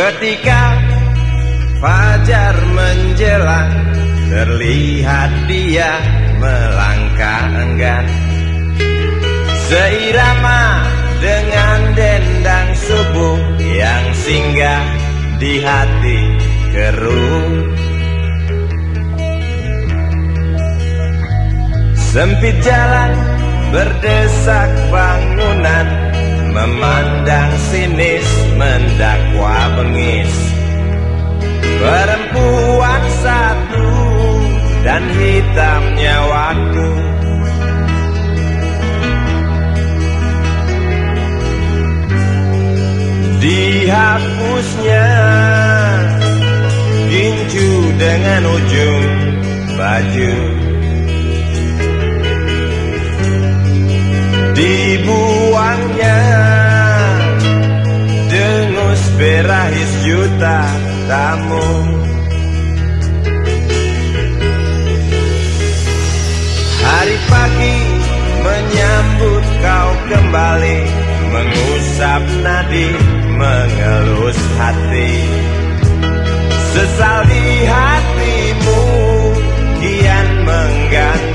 Ketika fajar menjelang Terlihat dia melangkah enggan. Seirama dengan dendang subuh Yang singgah di hati keruh. Sempit jalan berdesak bangunan Memandang sinis mendakwa bengis. Perempuan satu dan hitamnya waktu. Dihapusnya gincu dengan ujung baju berahis juta tamu. Hari pagi menyambut kau kembali Mengusap nadi, mengelus hati. Sesal di hatimu kian mengganggu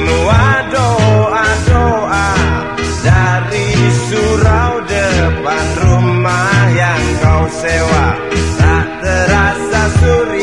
semua doa-doa dari surau depan rumah yang kau sewa. Tak terasa surya